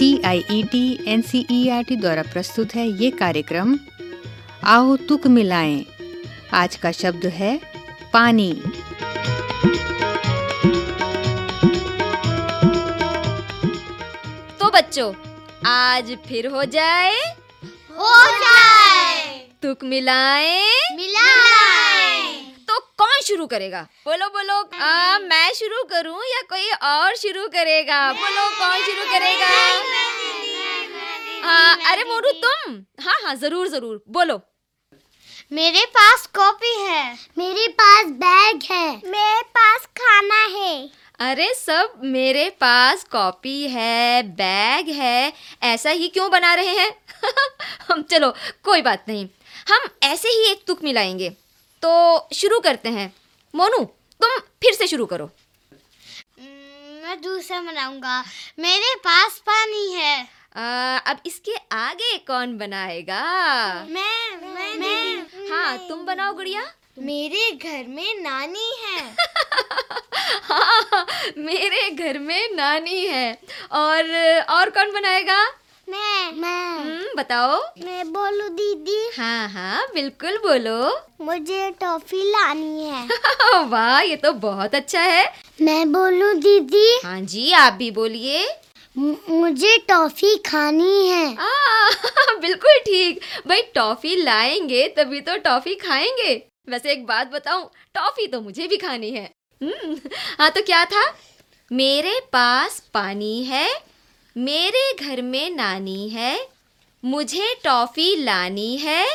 I E T N C E R T द्वारा प्रस्तुत है ये कार्यक्रम। आओ तुक मिलाएँ। आज का शब्द है पानी। तो बच्चों आज फिर हो जाए हो जाए। तुक मिलाए। मिलाए। शुरू करेगा। बोलो बोलो आ, मैं शुरू करूँ या कोई और शुरू करेगा? बोलो कौन शुरू करेगा? हाँ अरे मोरू तुम। हाँ हाँ ज़रूर ज़रूर बोलो। मेरे पास कॉपी है। मेरे पास बैग है। मेरे पास खाना है। अरे सब मेरे पास कॉपी है बैग है ऐसा ही क्यों बना रहे हैं? हम चलो कोई बात नहीं। हम ऐसे ही एक तुक मिलाएँगे। तो शुरू करते हैं। मोनू तुम फिर से शुरू करो। हम्म, मैं दूसरा बनाऊँगा। मेरे पास पानी है। आ, अब इसके आगे कौन बनाएगा? मैं मैं मैं हाँ तुम बनाओ गुड़िया। मेरे घर में नानी है। हाँ मेरे घर में नानी है। और और कौन बनाएगा? मैं मैं बताओ। मैं बोलू दीदी? हाँ हाँ बिल्कुल बोलो। मुझे टॉफी लानी है। वाह ये तो बहुत अच्छा है। मैं बोलू दीदी? हाँ जी आप भी बोलिए। मुझे टॉफी खानी है। आ, बिल्कुल ठीक। भाई टॉफी लाएँगे तभी तो टॉफी खाएँगे। वैसे एक बात बताऊँ टॉफी तो मुझे भी खानी है। हम्म, हाँ तो क्या था? मेरे पास पानी है मेरे घर में नानी है मुझे टॉफी लानी है।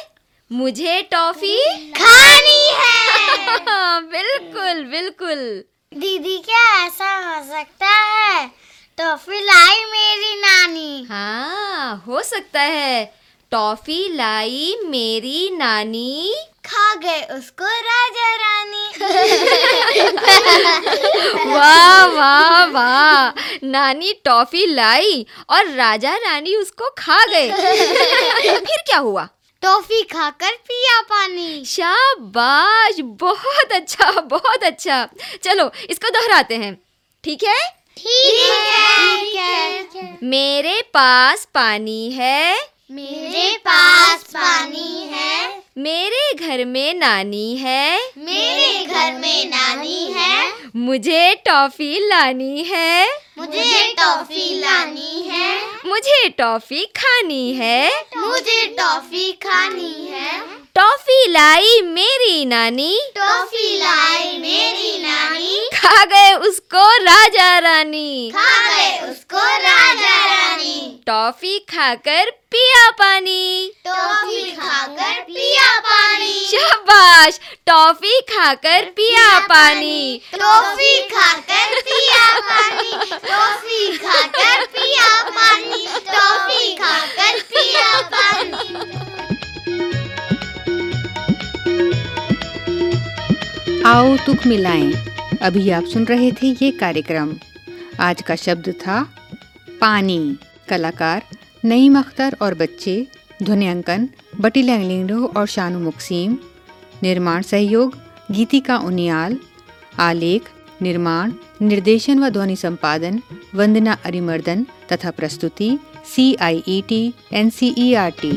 मुझे टॉफी खानी है। बिल्कुल बिल्कुल। दीदी क्या ऐसा हो सकता है? टॉफी लाई मेरी नानी। हाँ हो सकता है। टॉफी लाई मेरी नानी। खा गए उसको राजा रानी। वाह वाह वाह। नानी टॉफी लाई और राजा रानी उसको खा गए। फिर क्या हुआ? टॉफी खाकर पिया पानी। शाबाश बहुत अच्छा बहुत अच्छा। चलो इसको दोहराते हैं ठीक है। ठीक है। ठीक है। मेरे पास पानी है। मेरे पास पानी है। मेरे घर में नानी है। मेरे घर में नानी है। मुझे टॉफी लानी है। मुझे टॉफी लानी है। मुझे टॉफी खानी है। मुझे टॉफी खानी है। टॉफी लाई मेरी नानी। टॉफी लाई मेरी नानी। खा गए उसको राजा रानी। खा गए उसको राजा रानी। टॉफी खाकर पिया पानी। शाबाश टॉफी खाकर पिया पानी। टॉफी खाकर पिया पानी। टॉफी खाकर पिया पानी। टॉफी खाकर पिया पानी। आओ तुक मिलाएँ। अभी आप सुन रहे थे ये कार्यक्रम। आज का शब्द था पानी। कलाकार नईम अख्तर और बच्चे ध्वनियांकन बटी लैंगलिंगडो और शानू मुक्सीम। निर्माण, सहयोग गीतिका उनियाल, आलेख, निर्माण, निर्देशन व ध्वनि संपादन, वंदना अरिमर्दन तथा प्रस्तुति C I E T N C E R T